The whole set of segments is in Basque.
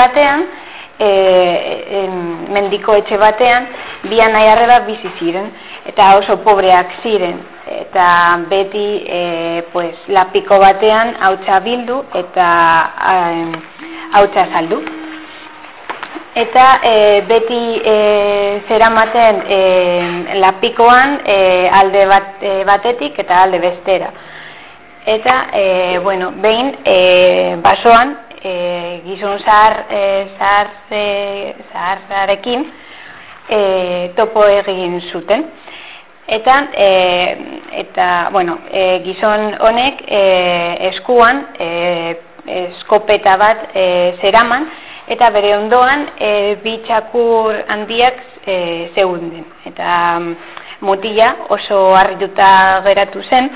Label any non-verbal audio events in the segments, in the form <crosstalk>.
batean, e, e, mendiko etxe batean, bian nahi arreba bizi ziren, eta oso pobreak ziren, eta beti e, pues, lapiko batean hautsa bildu eta hautsa saldu. Eta e, beti e, zeramaten e, lapikoan e, alde bat, e, batetik eta alde bestera. Eta, e, bueno, behin e, basoan e, gizon zahar, e, zahar, e, zaharrarekin e, topo egin zuten. Eta, e, eta bueno, e, gizon honek e, eskuan e, eskopeta bat e, zeraman, eta bere ondoan e, bitxakur handiak e, zeunden. Eta mutila oso harrituta geratu zen,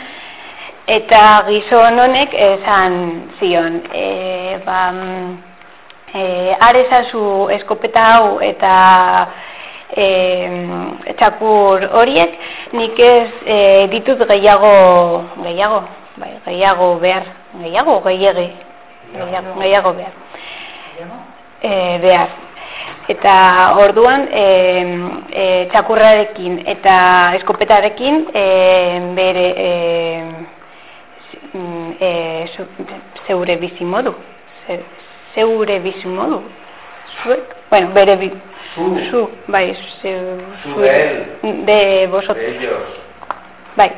Eta gizon honek esan zion, e, ba, e, arezazu eskopeta hau eta e, txakur horiek, nik ez e, ditut gehiago, gehiago, bai, gehiago behar, gehiago, gehiagi, gehiago, gehiago behar. E, behar. Eta orduan e, e, txakurrarekin eta eskopetarekin e, bere... E, mm, e, zu, zeure bizi modu. zeure bizi modu. Zuek? Bueno, bere bi... Zu. Zu, bai, ze, zu. De ellos. Bai,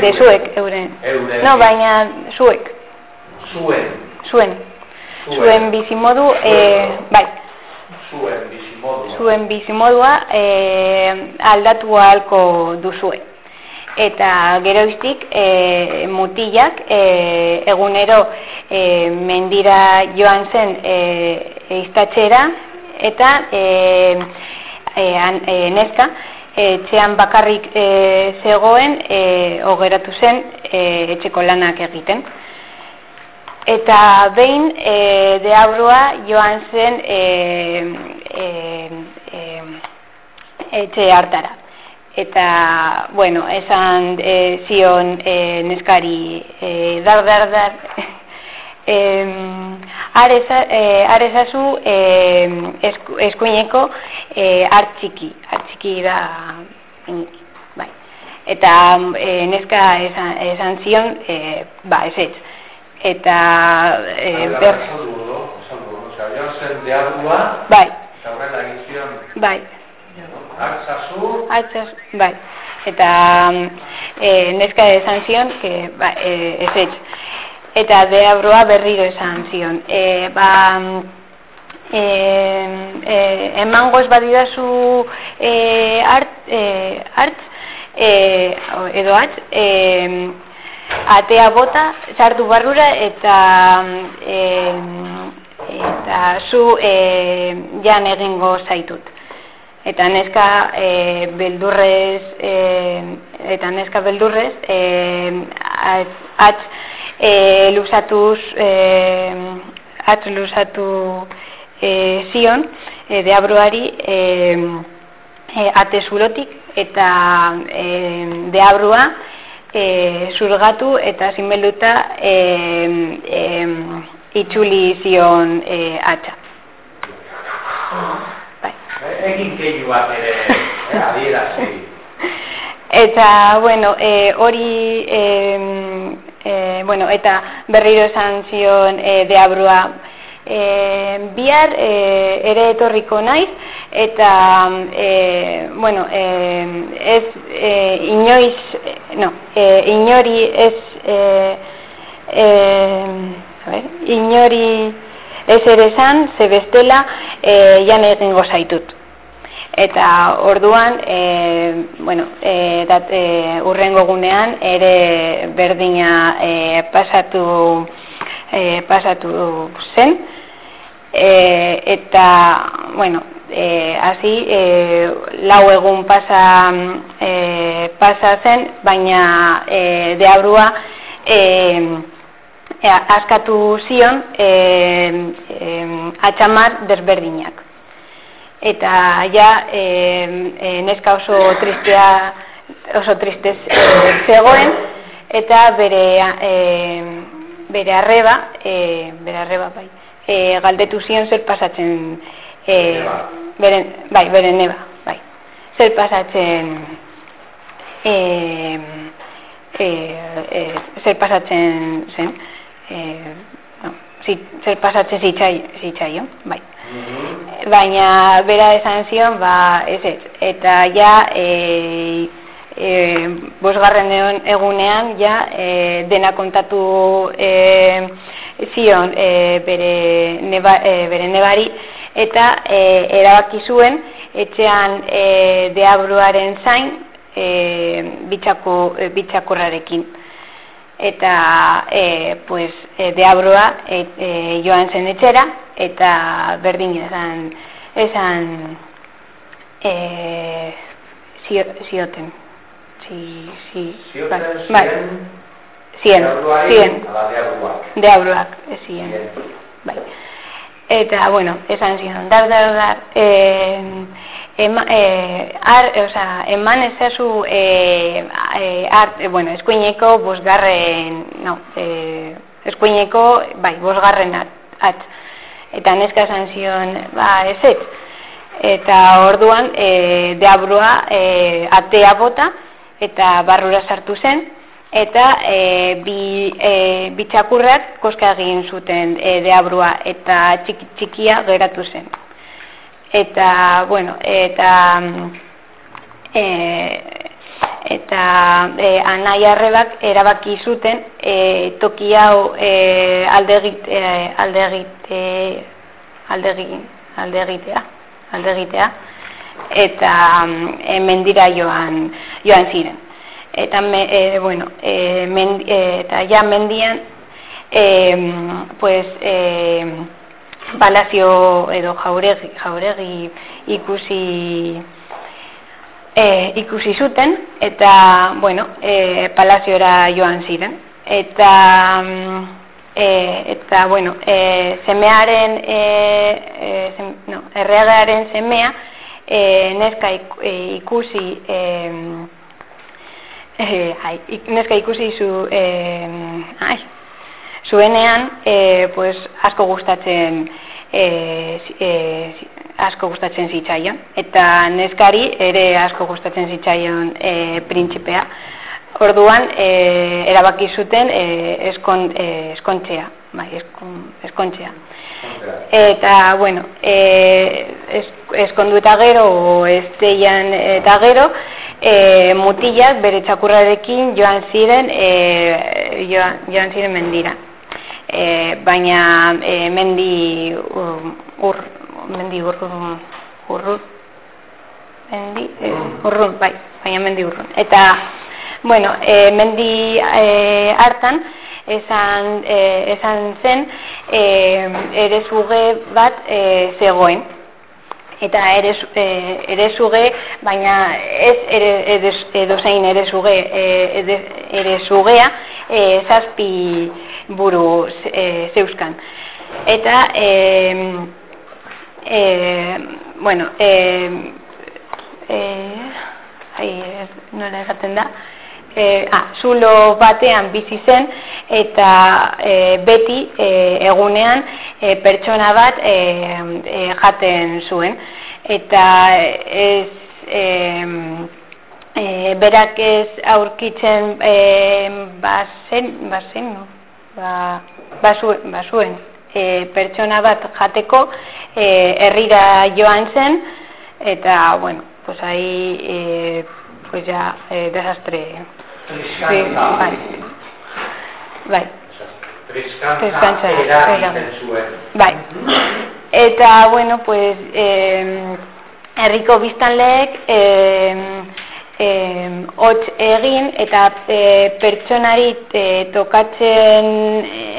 de zuek, euren. Euren. No, baina zuek. Zuen. Zuen. Zuen bizi modu, e, bai. Zuen bizi modua. Zuen bizi modua e, aldatu ahalko duzuek eta geroiztik e, mutilak e, egunero e, mendira joan zen e, iztatxera eta e, e, e, neska etxean bakarrik e, zegoen e, ogeratu zen e, etxeko lanak egiten. Eta behin e, deabrua joan zen e, e, e, etxe hartara eta bueno, esan e, zion e, neskari e, dar dar dar <laughs> e, areza, e, arezazu e, esku, eskuineko e, artxiki, artxiki da bai. eta e, neska esan, esan zion e, ba, ez ez eta e, ber... Bai. Bai. Artzazu, bai. Eta e, neska esan zion, que, ba, e, ez ez. Eta deabroa berriro esan zion. E, ba, e, e, eman goz badidazu e, art, e, art, e, edo at, e, atea bota, sartu barrura, eta e, eta zu e, jan egingo zaitut eta neska e, beldurrez e, eta neska beldurrez e, atz e, lusatuz e, atz lusatu e, zion e, deabruari e, e, ate zulotik eta e, deabrua e, zurgatu eta zinbeluta e, e, itxuli zion e, atza egin keilu bat ere, eh, adierazi. Eta, bueno, e, hori, e, e, bueno, eta berriro esan zion e, deabrua, e, bihar e, ere etorriko naiz, eta, e, bueno, e, ez e, inoiz, no, e, inori ez, e, e, a ver, inori ez ere esan, ze bestela, e, jan egingo zaitut eta orduan e, bueno, e, dat, e, urrengo gunean ere berdina e, pasatu e, pasatu zen. E, eta bueno e, hasi e, lau egun pasa e, pasa zen baina e, deabrua e, e, askatu zion e, e, atxamar desberdinak eta ja e, e, neska oso tristea oso tristez e, zegoen eta bere e, bere arreba e, bere arreba bai e, galdetu zion zer pasatzen e, beren, bai, beren neba, bai. Zer pasatzen e, e, e, zer pasatzen zen e, no, zer pasatzen zitzai, zitzai, bai. Mhm. Baina bera esan zion, ba, ez ez, eta ja e, e, bosgarren egunean ja e, dena kontatu e, zion e, bere, neba, e, bere nebari eta e, erabaki zuen etxean e, deabruaren zain e, bitxako, bitxakorrarekin eta e, pues, e, deabroa e, e, joan zen etxera eta berdin esan esan e, zioten. Si, si, zioten bai, zien, zien, deabroak, zien, bai. Eta, bueno, esan zion, dar, dar, dar, eh, ema, eh, ar, o sea, eman ezazu eh, eh, art, eh, bueno, eskuineko bosgarren, no, eh, eskuineko, bai, bosgarren at, at. Eta neska esan zion, ba, ez ez. Eta orduan, eh, deabrua eh, atea bota, eta barrura sartu zen, eta e, bi, e, bitxakurrak koska egin zuten e, deabrua, eta txiki, txikia geratu zen eta bueno, eta e, eta e, anai arrebak erabaki zuten e, toki hau e, aldegit, e, aldegit, e, aldegin, aldegitea, aldegitea, eta e, mendira joan, joan ziren. Eta, me, e, bueno, e, men, e, eta ja mendian, e, pues, e, balazio edo jauregi, jauregi ikusi e, ikusi zuten eta bueno, e, palaziora joan ziren. Eta e, eta bueno, e, semearen e, e, sem, no, erreagaren semea e, neska ikusi e, e, ai, neska ikusi zu e, ai, zuenean e, pues, asko gustatzen e, e, asko gustatzen zitzaion. Eta neskari ere asko gustatzen zitzaion e, printzipea. Orduan e, erabaki zuten e, eskon, e, eskontzea bai, eskon, eskontzea eta bueno e, es, eskondu eta gero ez eta gero e, mutilak bere txakurrarekin joan ziren e, joan, joan ziren mendira e, baina e, mendi ur, mendi urrun urrun. Mendi e, urrun. bai baina mendi urrun. Eta bueno e, mendi e, hartan esan, e, esan zen e, ere zuge bat e, zegoen. Eta ere, e, ere zuge, baina ez ere, ere, edo zein ere zuge, e, ere zugea, e, zazpi buru e, zeuskan. Eta, e, e, bueno, e, e, ai, nola egaten da, e, ah, zulo batean bizi zen eta e, beti e, egunean e, pertsona bat e, e, jaten zuen eta ez e, e, berak ez aurkitzen e, bazen, bazen no? Ba, basuen, e, pertsona bat jateko e, herrira joan zen eta bueno, pues ahí eh, pues ya eh, desastre sí, bai. bai. Triskantza Bai. Eta, bueno, pues, eh, herriko biztanleek eh, eh, hotz egin eta e, pertsonari e, tokatzen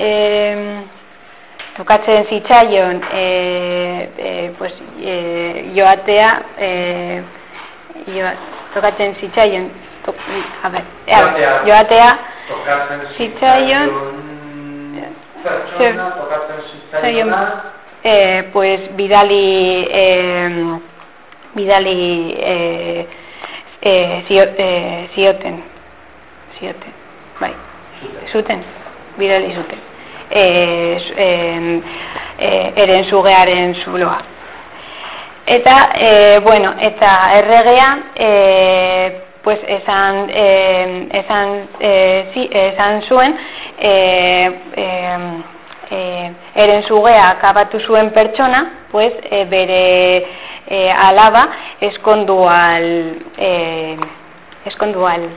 e, tokatzen zitzaion e, e, pues, e, joatea e, tokatzen zitzaion to, a ber, joatea, joatea zitzaion tokatzen zitzaion eh, pues bidali eh, bidali eh, e, zio, e, zioten, zioten, bai, zuten, bidali zuten. E, e, e, eren zugearen zuloa. Eta, e, bueno, eta erregea, e, pues esan, e, esan, e, zi, esan zuen, e, e, e, eren zugea akabatu zuen pertsona, pues e, bere e, alaba eskondu al, e, eskondu al,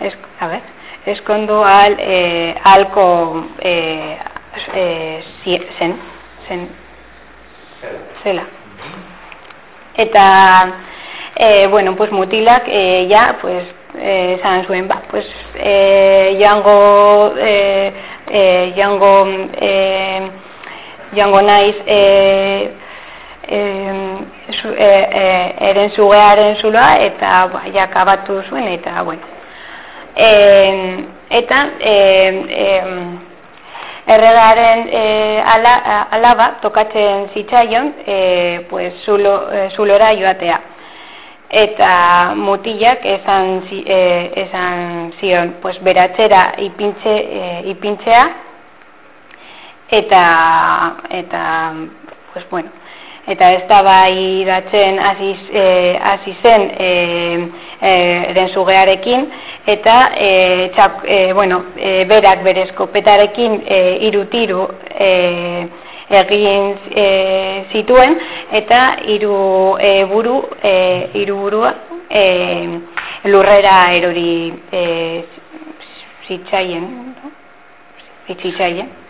es, a ver, eskondu al, e, alko e, e, zen, zen, zela. Eta, e, bueno, pues mutilak, e, ja, pues, esan zuen, ba, pues, e, joango, e, e, joango, e, joango naiz, e, e, zu, e, e, eren zugearen zuloa, eta, ba, ja, kabatu zuen, eta, bueno. E, eta, e, e, erregaren e, ala, alaba tokatzen zitzaion e, pues, zulo, e, zulora joatea. Eta mutilak esan, e, esan zion pues, beratzera ipintze, e, ipintzea eta, eta pues, bueno, eta ez da bai datzen hasi zen e, e, zugearekin, eta e, txak, e, bueno, e, berak bere eskopetarekin e, irutiru e, egin e, zituen eta hiru e, buru e, hiru burua e, lurrera erori e, zitzaien zitzaien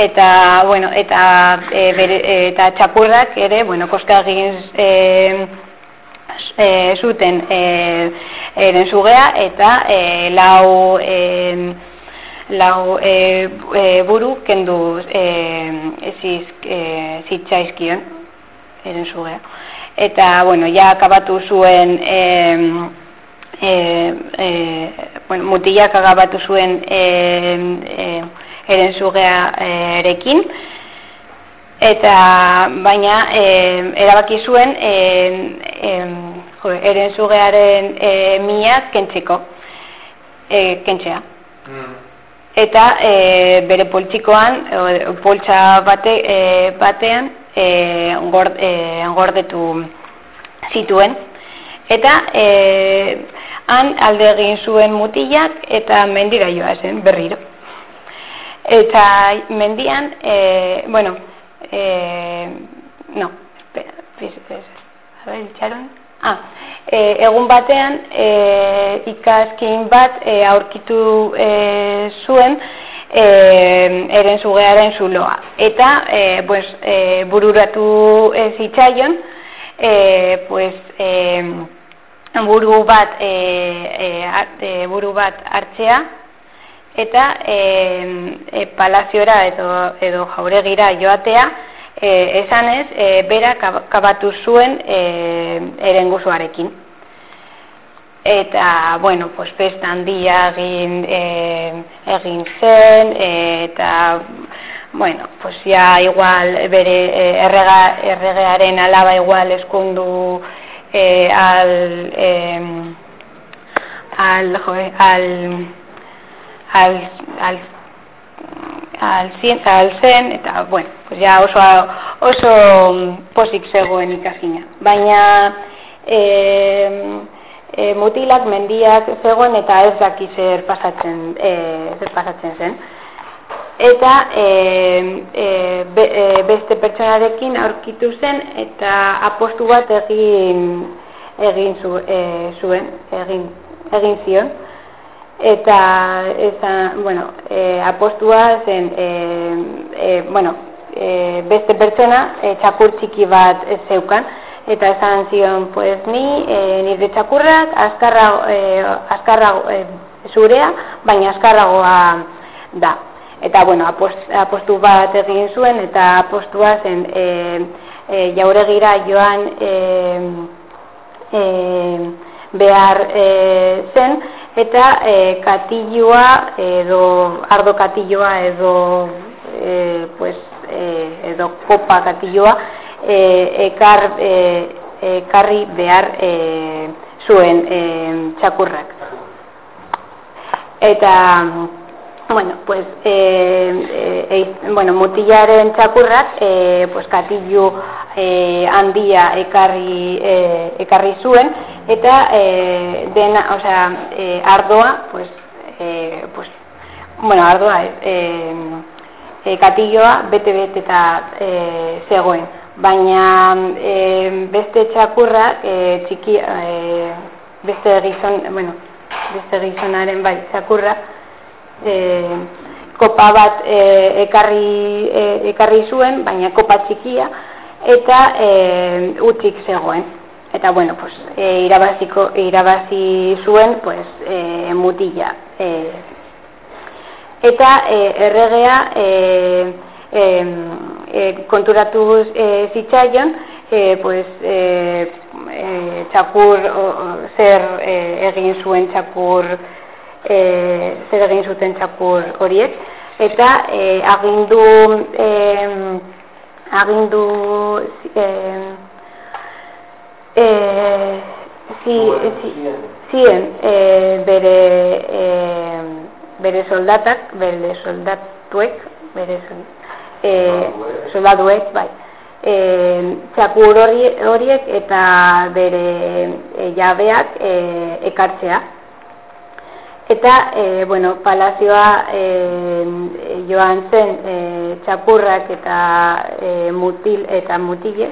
eta bueno eta e, bere, eta txapurrak ere bueno koska egin e, e, zuten e, eren zugea eta e, lau e, lau e, e, buru kendu e, eziz e, zitzaizkion eren zugea eta bueno, ja akabatu zuen e, e, e, bueno, mutilak akabatu zuen e, e, eren zugea erekin eta baina e, erabaki zuen e, e, jo, eren zugearen e, miak kentzeko e, kentzea. Mm. eta e, bere poltsikoan poltsa bate, e, batean e, gord, e, gordetu zituen. Eta e, han alde egin zuen mutilak eta mendira joa zen berriro eta mendian e, bueno eh, no, espera, itxaron. Ah, e, egun batean e, ikaskin bat e, aurkitu e, zuen e, eren zugearen zuloa. Eta e, pues, e, bururatu e, zitzaion, e, pues, e, buru bat e, e, buru bat hartzea eta e, e, palaziora edo, edo jauregira joatea e, esanez e, bera kabatu zuen e, erenguzuarekin. Eta, bueno, pues, festa handia egin, e, egin zen, e, eta, bueno, pues, ya igual bere e, errega, erregearen alaba igual eskundu e, al, e, al, joe, al, al, al, al, al zen, eta, bueno, pues ya oso, oso posik zegoen ikasina. Baina, e, e, mutilak mendiak zegoen eta ez daki zer pasatzen, e, zer pasatzen zen. Eta e, e, be, e, beste pertsonarekin aurkitu zen eta apostu bat egin egin zu, e, zuen, egin, egin zion eta eza, bueno, e, apostua zen e, e, bueno, e, beste pertsona e, txakur txiki bat ez zeukan. Eta esan zion pues ni e, nire txakurrak azkarra, e, azkarra e, zurea baina azkarragoa da. Eta bueno, apost, apostu bat egin zuen eta apostua zen e, e, jauregira joan e, e, behar e, zen eta e, katilloa edo ardo katilloa edo e, pues, e, edo kopa katilloa e, ekar e, ekarri behar e, zuen e, txakurrak. Eta Bueno, pues, eh, eh, bueno, mutilaren txakurrak, eh, pues, katillu eh, handia ekarri, eh, ekarri zuen, eta eh, dena, o sea, eh, ardoa, pues, eh, pues, bueno, ardoa, eh, eh, katilloa bete-bete eta eh, zegoen. Baina eh, beste txakurrak, eh, txiki, eh, beste gizon, bueno, beste gizonaren bai, txakurra, e, kopa bat e, ekarri, e, ekarri zuen, baina kopa txikia, eta e, utzik zegoen. Eta, bueno, pues, e, irabaziko, irabazi zuen, pues, e, mutila. E, eta e, erregea e, e, e, konturatu e, zitzaion, e, pues, e, e, txakur, o, zer e, egin zuen txakur, e, zer egin zuten txakur horiek, eta e, agindu e, agindu e, e, zi, zi, zien e, bere e, bere soldatak, bere soldatuek, bere e, soldatuek, bai, e, txakur horiek eta bere e, jabeak e, ekartzea. Eta, e, bueno, palazioa e, joan zen e, txapurrak eta e, mutil eta mutile.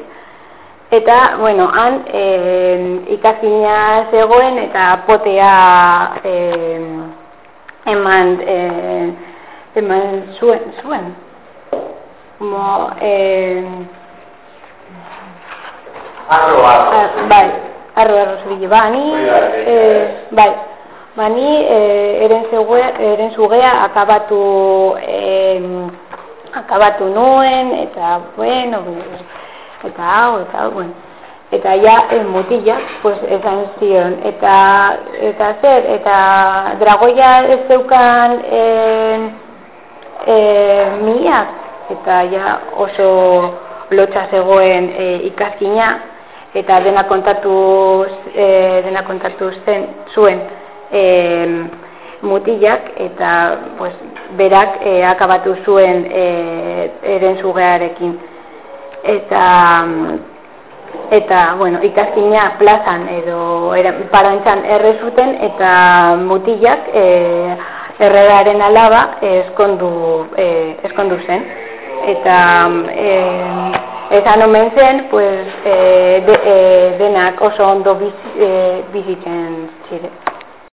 Eta, bueno, han e, ikazina zegoen eta potea e, eman, e, eman zuen. zuen. Mo, e, arro, arro. Ah, bai, arro, arro, zubile, ba, ni, e, bai, Ba, ni e, eren, eren zugea akabatu, e, akabatu nuen, eta, bueno, eta hau, eta hau, bueno. Eta ja, en mutila, pues, esan zion. Eta, eta zer, eta dragoia ez zeukan e, e, miak, eta ja oso lotxa zegoen e, ikazkina, eta dena kontatu, e, dena kontatu zen, zuen e, mutilak eta pues, berak e, akabatu zuen e, eren zugearekin. Eta, eta bueno, ikazkina plazan edo parantzan erre zuten eta mutilak e, erregaren alaba eskondu, e, eskondu zen. Eta e, esan omen zen, pues, e, de, e, denak oso ondo biz, e, bizitzen ziren.